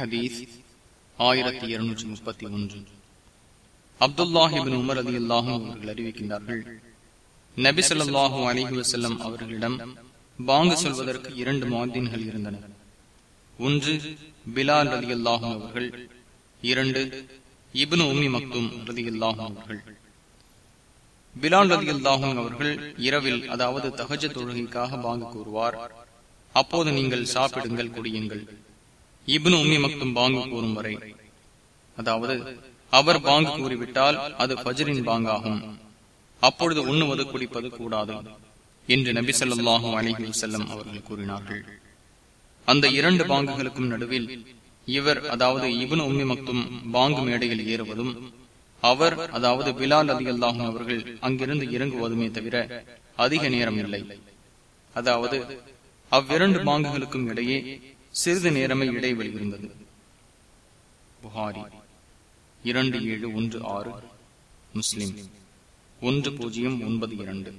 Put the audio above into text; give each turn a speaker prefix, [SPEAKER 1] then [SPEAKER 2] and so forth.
[SPEAKER 1] ஹதீஸ் ஆயிரத்தி இருநூற்றி முப்பத்தி ஒன்று. அப்துல்லாஹிபின் உமர் அலி அல்லாஹும் அவர்கள் அறிவிக்கின்றார்கள் நபி சொல்லாஹூ அலிஹி வசல்லம் அவர்களிடம் பாங்கு சொல்வதற்கு இரண்டு மாதின்கள் இருந்தன. ஒன்று பிலால் அலி அல்லாஹும் அவர்கள். இரண்டு இபுன் உமி மக்தும் ரதி அல்லாஹும் அவர்கள். பிலால் ரதி அல்லாஹும் அவர்கள் இரவில் அதாவது தகஜ தொழுகைக்காக பாங்கு கூறுவார். அப்போது நீங்கள் சாப்பிடுங்கள் குடியுங்கள். இபுன் உம்மி மக்தும் பாங்கு கூறும் வரை. அதாவது அவர் பாங்கு கூறிவிட்டால் அது பஜரின் பாங்காகும். அப்பொழுது உண்ணுவது குடிப்பது கூடாது என்று நபி சொல்லாஹும் அலிஹி செல்லம் அவர்கள் கூறினார்கள். அந்த இரண்டு பாங்குகளுக்கும் நடுவில் இவர் அதாவது இபுன் உம்மி மக்தும் பாங்கு மேடையில் ஏறுவதும் அவர் அதாவது பிலால் அலி அல்லாஹும் அவர்கள் அங்கிருந்து இறங்குவதுமே தவிர அதிக நேரம் இல்லை. அதாவது அவ்விரண்டு பாங்குகளுக்கும் இடையே சிறிது நேரமே இடைவெளி இருந்தது. புகாரி இரண்டு ஏழு ஒன்று ஆறு முஸ்லிம். ஒன்று பூஜ்ஜியம் ஒன்பது இரண்டு.